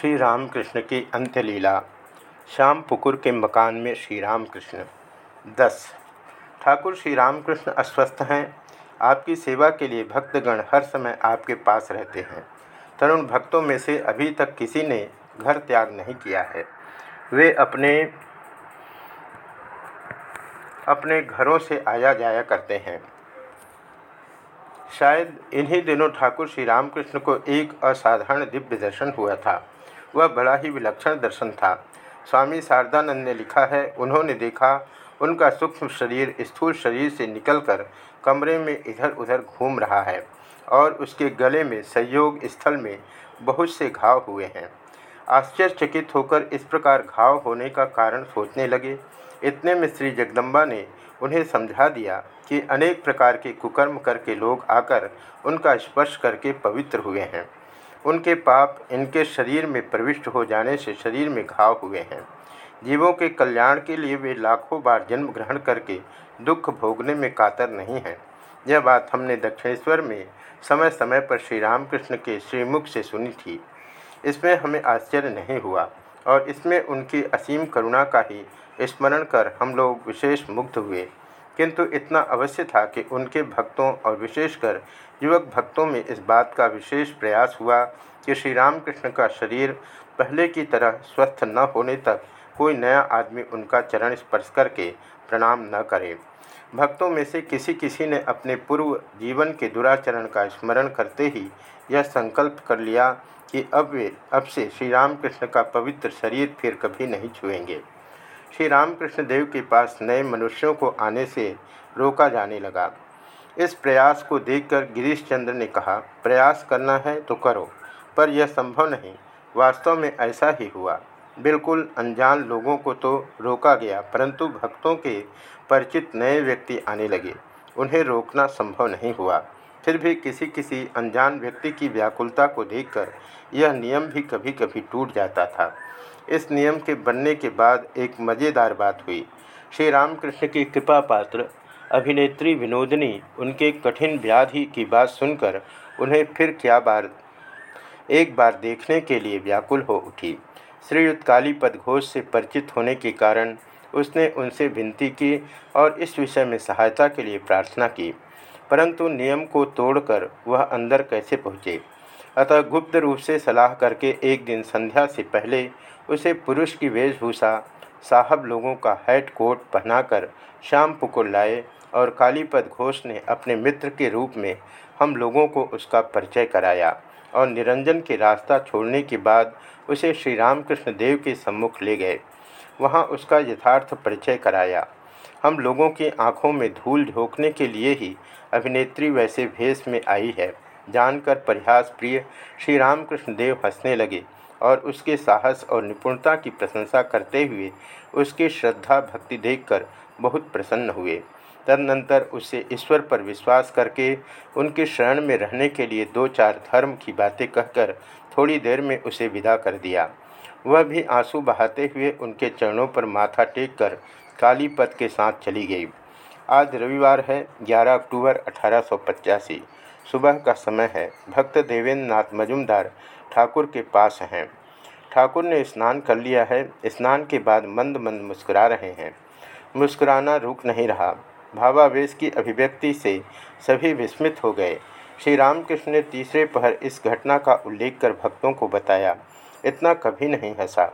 श्री रामकृष्ण की अंत्यलीला, श्याम पुकुर के मकान में श्री रामकृष्ण दस। ठाकुर श्री रामकृष्ण अस्वस्थ हैं। आपकी सेवा के लिए भक्तगण हर समय आपके पास रहते हैं। तरुण भक्तों में से अभी तक किसी ने घर त्याग नहीं किया है। वे अपने अपने घरों से आया जाया करते हैं। शायद इन्हीं दिनों ठाकुर श्री रामकृष्ण को एक असाधारण दिव्य दर्शन हुआ था। वह बड़ा ही विलक्षण दर्शन था। स्वामी शारदानंद ने लिखा है, उन्होंने देखा, उनका सूक्ष्म शरीर स्थूल शरीर से निकलकर कमरे में इधर उधर घूम रहा है और उसके गले में संयोग स्थल में बहुत से घाव हुए हैं। आश्चर्यचकित होकर इस प्रकार घाव होने का कारण सोचने लगे। इतने में श्री जगदम्बा ने उन्हें समझा दिया कि अनेक प्रकार के कुकर्म करके लोग आकर उनका स्पर्श करके पवित्र हुए हैं। उनके पाप इनके शरीर में प्रविष्ट हो जाने से शरीर में घाव हुए हैं। जीवों के कल्याण के लिए वे लाखों बार जन्म ग्रहण करके दुख भोगने में कातर नहीं हैं। यह बात हमने दक्षिणेश्वर में समय समय पर श्री रामकृष्ण के श्रीमुख से सुनी थी। इसमें हमें आश्चर्य नहीं हुआ और इसमें उनकी असीम करुणा का ही स्मरण कर हम लोग विशेष मुग्ध हुए। किंतु इतना अवश्य था कि उनके भक्तों और विशेषकर युवक भक्तों में इस बात का विशेष प्रयास हुआ कि श्री रामकृष्ण का शरीर पहले की तरह स्वस्थ न होने तक कोई नया आदमी उनका चरण स्पर्श करके प्रणाम न करे। भक्तों में से किसी किसी ने अपने पूर्व जीवन के दुराचरण का स्मरण करते ही यह संकल्प कर लिया कि अब वे, अब से श्री रामकृष्ण का पवित्र शरीर फिर कभी नहीं छुएँगे। श्री रामकृष्ण देव के पास नए मनुष्यों को आने से रोका जाने लगा। इस प्रयास को देखकर गिरीश चंद्र ने कहा, प्रयास करना है तो करो, पर यह संभव नहीं। वास्तव में ऐसा ही हुआ। बिल्कुल अनजान लोगों को तो रोका गया, परंतु भक्तों के परिचित नए व्यक्ति आने लगे। उन्हें रोकना संभव नहीं हुआ। फिर भी किसी किसी अनजान व्यक्ति की व्याकुलता को देखकर यह नियम भी कभी कभी टूट जाता था। इस नियम के बनने के बाद एक मज़ेदार बात हुई। श्री रामकृष्ण की कृपा पात्र, अभिनेत्री विनोदनी, उनके कठिन व्याधि की बात सुनकर उन्हें फिर क्या बार, एक बार देखने के लिए व्याकुल हो उठी। श्रीयुक्त कालीपद घोष से परिचित होने के कारण उसने उनसे विनती की और इस विषय में सहायता के लिए प्रार्थना की, परंतु नियम को तोड़कर वह अंदर कैसे पहुँचे? अतः गुप्त रूप से सलाह करके एक दिन संध्या से पहले उसे पुरुष की वेशभूषा, साहब लोगों का हैट कोट पहनाकर शाम पुकुर लाए और कालीपद घोष ने अपने मित्र के रूप में हम लोगों को उसका परिचय कराया और निरंजन के रास्ता छोड़ने के बाद उसे श्री रामकृष्ण देव के सम्मुख ले गए। वहाँ उसका यथार्थ परिचय कराया। हम लोगों की आँखों में धूल झोंकने के लिए ही अभिनेत्री वैसे भेष में आई है। जानकर प्रयास प्रिय श्री रामकृष्ण देव हंसने लगे और उसके साहस और निपुणता की प्रशंसा करते हुए उसकी श्रद्धा भक्ति देखकर बहुत प्रसन्न हुए। तदनंतर उससे ईश्वर पर विश्वास करके उनके शरण में रहने के लिए दो चार धर्म की बातें कहकर थोड़ी देर में उसे विदा कर दिया। वह भी आँसू बहाते हुए उनके चरणों पर माथा टेक कर कालीपत के साथ चली गई। आज रविवार है 11 अक्टूबर अठारह सुबह का समय है। भक्त देवेंद्र नाथ मजुमदार ठाकुर के पास हैं। ठाकुर ने स्नान कर लिया है। स्नान के बाद मंद मंद मुस्कुरा रहे हैं। मुस्कुराना रुक नहीं रहा। भावावेश की अभिव्यक्ति से सभी विस्मित हो गए। श्री रामकृष्ण ने तीसरे पहर इस घटना का उल्लेख कर भक्तों को बताया। इतना कभी नहीं हंसा।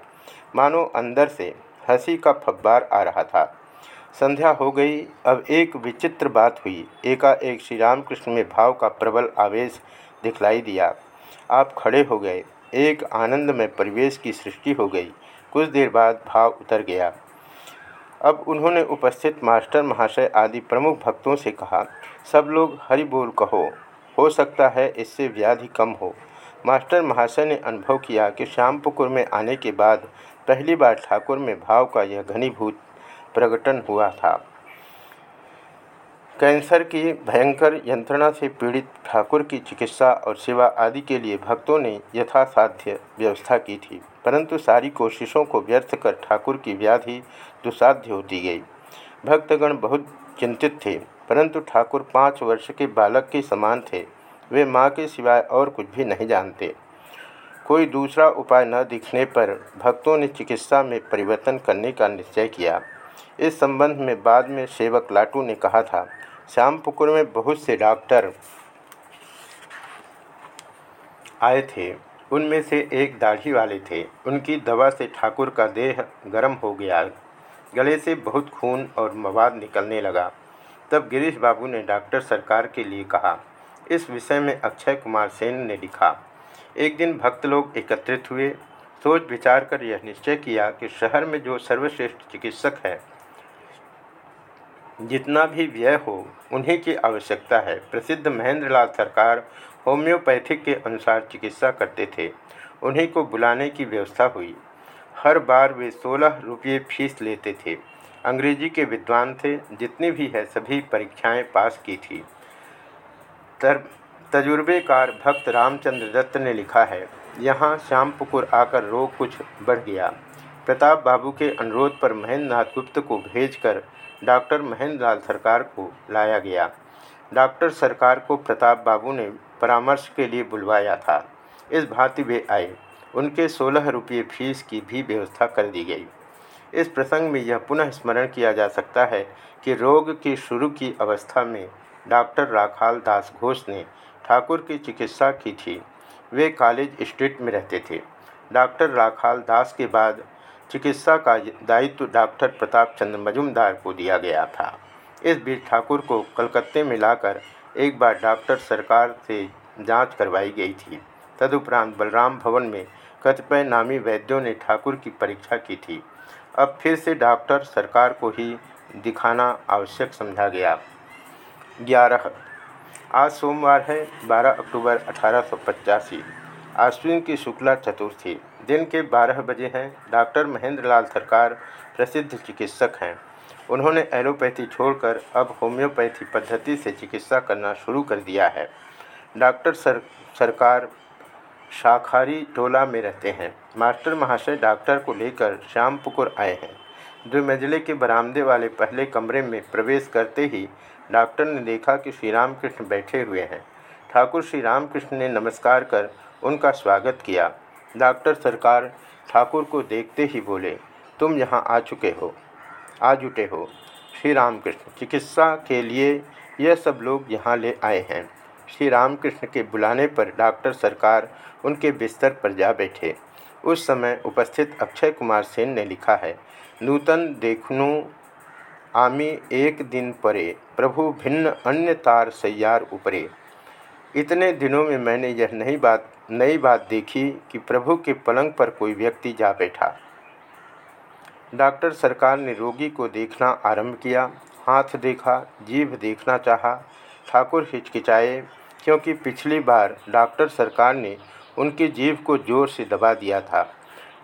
मानो अंदर से हँसी का फब्बार आ रहा था। संध्या हो गई। अब एक विचित्र बात हुई। एकाएक श्री रामकृष्ण में भाव का प्रबल आवेश दिखलाई दिया। आप खड़े हो गए। एक आनंद में परिवेश की सृष्टि हो गई। कुछ देर बाद भाव उतर गया। अब उन्होंने उपस्थित मास्टर महाशय आदि प्रमुख भक्तों से कहा, सब लोग हरि बोल कहो। हो सकता है इससे व्याधि कम हो। मास्टर महाशय ने अनुभव किया कि श्यामपुकुर में आने के बाद पहली बार ठाकुर में भाव का यह घनीभूत प्रकटन हुआ था। कैंसर की भयंकर यंत्रणा से पीड़ित ठाकुर की चिकित्सा और सेवा आदि के लिए भक्तों ने यथासाध्य व्यवस्था की थी, परंतु सारी कोशिशों को व्यर्थ कर ठाकुर की व्याधि दुसाध्य होती गई। भक्तगण बहुत चिंतित थे, परंतु ठाकुर पाँच वर्ष के बालक के समान थे, वे माँ के सिवाय और कुछ भी नहीं जानते। कोई दूसरा उपाय न दिखने पर भक्तों ने चिकित्सा में परिवर्तन करने का निश्चय किया। इस संबंध में बाद में सेवक लाटू ने कहा था श्यामपुकुर में बहुत से डॉक्टर आए थे। उनमें से एक दाढ़ी वाले थे। उनकी दवा से ठाकुर का देह गर्म हो गया। गले से बहुत खून और मवाद निकलने लगा। तब गिरीश बाबू ने डॉक्टर सरकार के लिए कहा, इस विषय में अक्षय कुमार सेन ने लिखा। एक दिन भक्त लोग एकत्रित हुए। सोच विचार कर यह निश्चय किया कि शहर में जो सर्वश्रेष्ठ चिकित्सक है जितना भी व्यय हो, उन्हीं की आवश्यकता है। प्रसिद्ध महेंद्रलाल सरकार होम्योपैथिक के अनुसार चिकित्सा करते थे। उन्हीं को बुलाने की व्यवस्था हुई। हर बार वे सोलह रुपये फ़ीस लेते थे। अंग्रेज़ी के विद्वान थे, जितनी भी है, सभी परीक्षाएँ पास की थी। तर, तजुर्बेकार भक्त रामचंद्र दत्त ने लिखा है, यहाँ श्याम श्यामपुकुर आकर रोग कुछ बढ़ गया। प्रताप बाबू के अनुरोध पर महेंद्र नाथ गुप्त को भेजकर डॉक्टर महेंद्र लाल सरकार को लाया गया। डॉक्टर सरकार को प्रताप बाबू ने परामर्श के लिए बुलवाया था। इस भांति वे आए। उनके सोलह रुपये फ़ीस की भी व्यवस्था कर दी गई। इस प्रसंग में यह पुनः स्मरण किया जा सकता है कि रोग की शुरू की अवस्था में डॉक्टर राखाल दास घोष ने ठाकुर की चिकित्सा की थी। वे कॉलेज स्ट्रीट में रहते थे। डॉक्टर राखाल दास के बाद चिकित्सा का दायित्व डॉक्टर प्रताप चंद्र मजुमदार को दिया गया था। इस बीच ठाकुर को कलकत्ते में लाकर एक बार डॉक्टर सरकार से जाँच करवाई गई थी। तदुपरांत बलराम भवन में कतिपय नामी वैद्यों ने ठाकुर की परीक्षा की थी। अब फिर से डॉक्टर सरकार को ही दिखाना आवश्यक समझा गया। ग्यारह। आज सोमवार है 12 अक्टूबर अठारह सौ पचासी। आश्विन की शुक्ला चतुर्थी। दिन के 12 बजे हैं। डॉक्टर महेंद्र लाल सरकार प्रसिद्ध चिकित्सक हैं। उन्होंने एलोपैथी छोड़कर अब होम्योपैथी पद्धति से चिकित्सा करना शुरू कर दिया है। डॉक्टर सर, सरकार शाखारी टोला में रहते हैं। मास्टर महाशय डॉक्टर को लेकर श्याम श्यामपुकुर आए हैं। द्विमंजिले के बरामदे वाले पहले कमरे में प्रवेश करते ही डॉक्टर ने देखा कि श्री रामकृष्ण बैठे हुए हैं। ठाकुर श्री रामकृष्ण ने नमस्कार कर उनका स्वागत किया। डॉक्टर सरकार ठाकुर को देखते ही बोले, तुम यहाँ आ चुके हो, आ जुटे हो। श्री रामकृष्ण, चिकित्सा के लिए यह सब लोग यहाँ ले आए हैं। श्री रामकृष्ण के बुलाने पर डॉक्टर सरकार उनके बिस्तर पर जा बैठे। उस समय उपस्थित अक्षय कुमार सेन ने लिखा है, नूतन देखनु आमी एक दिन परे, प्रभु भिन्न अन्य तार सैयार उपरे। इतने दिनों में मैंने यह नहीं बात नई बात देखी कि प्रभु के पलंग पर कोई व्यक्ति जा बैठा। डॉक्टर सरकार ने रोगी को देखना आरंभ किया, हाथ देखा, जीभ देखना चाहा, ठाकुर हिचकिचाए, क्योंकि पिछली बार डॉक्टर सरकार ने उनकी जीभ को ज़ोर से दबा दिया था।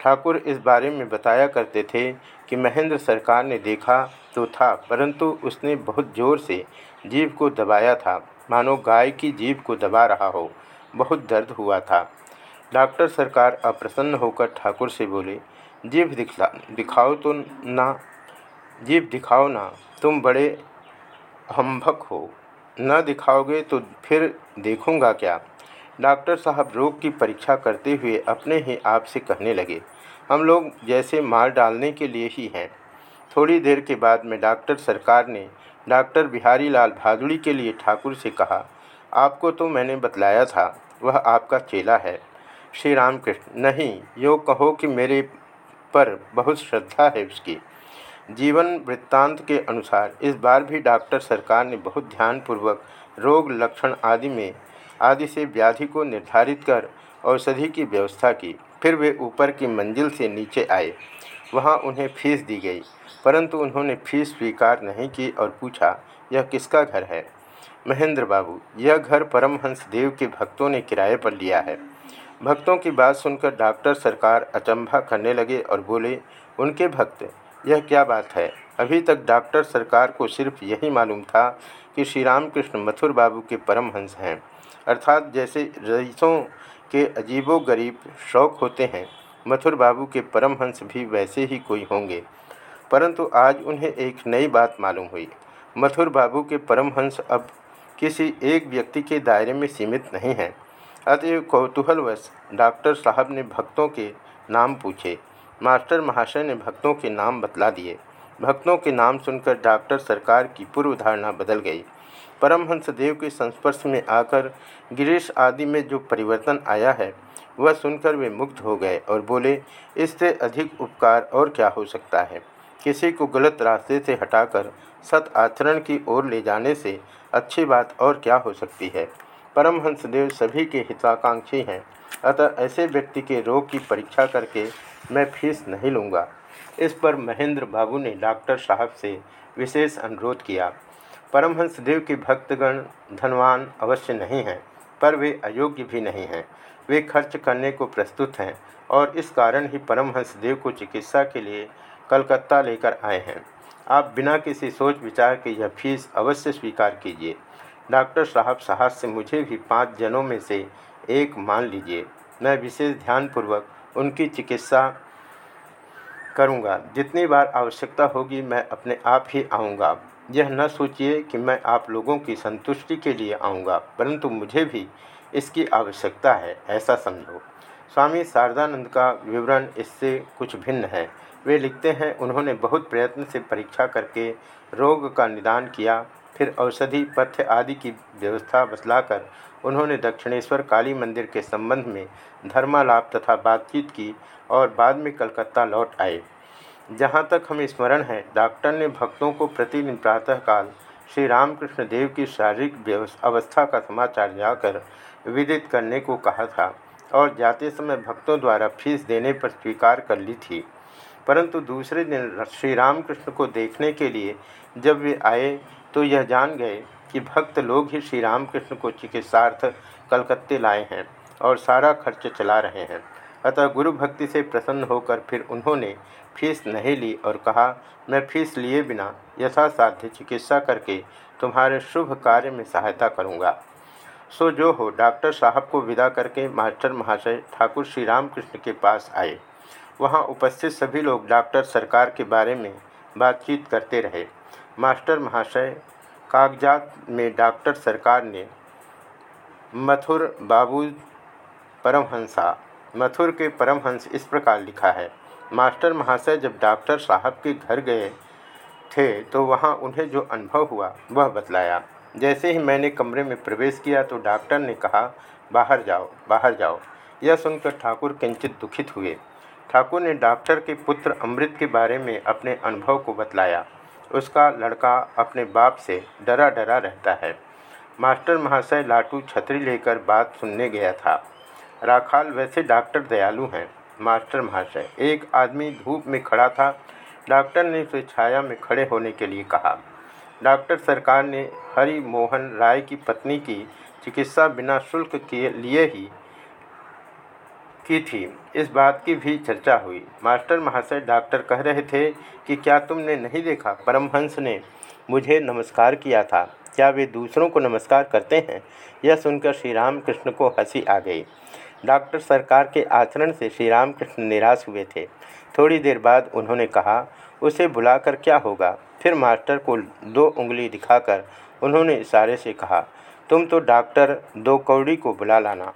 ठाकुर इस बारे में बताया करते थे कि महेंद्र सरकार ने देखा तो था, परंतु उसने बहुत ज़ोर से जीभ को दबाया था। मानो गाय की जीभ को दबा रहा हो। बहुत दर्द हुआ था। डॉक्टर सरकार अप्रसन्न होकर ठाकुर से बोले, जीभ दिखला, दिखाओ तो ना, जीभ दिखाओ ना, तुम बड़े हम्भक हो। न दिखाओगे तो फिर देखूँगा क्या? डॉक्टर साहब रोग की परीक्षा करते हुए अपने ही आप से कहने लगे, हम लोग जैसे मार डालने के लिए ही हैं। थोड़ी देर के बाद में डॉक्टर सरकार ने डॉक्टर बिहारी लाल भादुड़ी के लिए ठाकुर से कहा आपको तो मैंने बतलाया था, वह आपका चेला है। श्री रामकृष्ण, नहीं, यो कहो कि मेरे पर बहुत श्रद्धा है उसकी। जीवन वृत्तांत के अनुसार, इस बार भी डॉक्टर सरकार ने बहुत ध्यानपूर्वक रोग लक्षण आदि में, आदि से व्याधि को निर्धारित कर औषधि की व्यवस्था की। फिर वे ऊपर की मंजिल से नीचे आए। वहाँ उन्हें फ़ीस दी गई, परंतु उन्होंने फ़ीस स्वीकार नहीं की और पूछा, यह किसका घर है? महेंद्र बाबू, यह घर परमहंस देव के भक्तों ने किराए पर लिया है। भक्तों की बात सुनकर डॉक्टर सरकार अचंभा करने लगे और बोले, उनके भक्त, यह क्या बात है? अभी तक डॉक्टर सरकार को सिर्फ़ यही मालूम था कि श्री रामकृष्ण मथुर बाबू के परमहंस हैं। अर्थात जैसे रईसों के अजीबो गरीब शौक होते हैं, मथुर बाबू के परमहंस भी वैसे ही कोई होंगे। परंतु आज उन्हें एक नई बात मालूम हुई। मथुर बाबू के परमहंस अब किसी एक व्यक्ति के दायरे में सीमित नहीं है। अतएव कौतूहलवश डॉक्टर साहब ने भक्तों के नाम पूछे। मास्टर महाशय ने भक्तों के नाम बतला दिए। भक्तों के नाम सुनकर डॉक्टर सरकार की पूर्व धारणा बदल गई। परमहंस देव के संस्पर्श में आकर गिरीश आदि में जो परिवर्तन आया है, वह सुनकर वे मुग्ध हो गए और बोले, इससे अधिक उपकार और क्या हो सकता है? किसी को गलत रास्ते से हटाकर सत आचरण की ओर ले जाने से अच्छी बात और क्या हो सकती है? परमहंस देव सभी के हिताकांक्षी हैं। अतः ऐसे व्यक्ति के रोग की परीक्षा करके मैं फ़ीस नहीं लूँगा। इस पर महेंद्र बाबू ने डॉक्टर साहब से विशेष अनुरोध किया। परमहंस देव के भक्तगण धनवान अवश्य नहीं हैं, पर वे अयोग्य भी नहीं हैं। वे खर्च करने को प्रस्तुत हैं और इस कारण ही परमहंस देव को चिकित्सा के लिए कलकत्ता लेकर आए हैं। आप बिना किसी सोच विचार के यह फ़ीस अवश्य स्वीकार कीजिए। डॉक्टर साहब साहस से मुझे भी पाँच जनों में से एक मान लीजिए। मैं विशेष ध्यानपूर्वक उनकी चिकित्सा करूँगा। जितनी बार आवश्यकता होगी मैं अपने आप ही आऊँगा। यह न सोचिए कि मैं आप लोगों की संतुष्टि के लिए आऊँगा, परंतु मुझे भी इसकी आवश्यकता है, ऐसा समझो। स्वामी शारदानंद का विवरण इससे कुछ भिन्न है। वे लिखते हैं, उन्होंने बहुत प्रयत्न से परीक्षा करके रोग का निदान किया, फिर औषधि, पथ्य आदि की व्यवस्था बतलाकर उन्होंने दक्षिणेश्वर काली मंदिर के संबंध में धर्मालाप तथा बातचीत की और बाद में कलकत्ता लौट आए। जहाँ तक हमें स्मरण है, डॉक्टर ने भक्तों को प्रतिदिन प्रातःकाल श्री रामकृष्ण देव की शारीरिक अवस्था का समाचार जाकर विदित करने को कहा था और जाते समय भक्तों द्वारा फ़ीस देने पर स्वीकार कर ली थी। परंतु दूसरे दिन श्री रामकृष्ण को देखने के लिए जब वे आए तो यह जान गए कि भक्त लोग ही श्री रामकृष्ण को चिकित्सार्थ कलकत्ते लाए हैं और सारा खर्च चला रहे हैं। अतः गुरु भक्ति से प्रसन्न होकर फिर उन्होंने फ़ीस नहीं ली और कहा, मैं फ़ीस लिए बिना यथासाध्य चिकित्सा करके तुम्हारे शुभ कार्य में सहायता करूँगा। सो जो हो, डॉक्टर साहब को विदा करके मास्टर महाशय ठाकुर श्री रामकृष्ण के पास आए। वहाँ उपस्थित सभी लोग डॉक्टर, सरकार के बारे में बातचीत करते रहे। मास्टर महाशय, कागजात में डॉक्टर सरकार ने मथुर बाबू परमहंसा, मथुर के परमहंस इस प्रकार लिखा है। मास्टर महाशय जब डॉक्टर साहब के घर गए थे तो वहाँ उन्हें जो अनुभव हुआ, वह बतलाया। जैसे ही मैंने कमरे में प्रवेश किया तो डॉक्टर ने कहा, बाहर जाओ बाहर जाओ। यह सुनकर ठाकुर किंचित दुखित हुए। ठाकुर ने डॉक्टर के पुत्र अमृत के बारे में अपने अनुभव को बतलाया। उसका लड़का अपने बाप से डरा डरा रहता है। मास्टर महाशय लाटू छतरी लेकर बात सुनने गया था। राखाल वैसे डॉक्टर दयालु हैं, मास्टर महाशय। एक आदमी धूप में खड़ा था। डॉक्टर ने उसे छाया में खड़े होने के लिए कहा। डॉक्टर सरकार ने हरि मोहन राय की पत्नी की चिकित्सा बिना शुल्क के लिए ही की थी। इस बात की भी चर्चा हुई। मास्टर महाशय डॉक्टर कह रहे थे कि क्या तुमने नहीं देखा? परमहंस ने मुझे नमस्कार किया था। क्या वे दूसरों को नमस्कार करते हैं? यह सुनकर श्री रामकृष्ण को हँसी आ गई। डॉक्टर सरकार के आचरण से श्री रामकृष्ण निराश हुए थे। थोड़ी देर बाद उन्होंने कहा, उसे बुलाकर क्या होगा? फिर मास्टर को दो उंगली दिखाकर उन्होंने इशारे से कहा, तुम तो डॉक्टर दो कौड़ी को बुला लाना।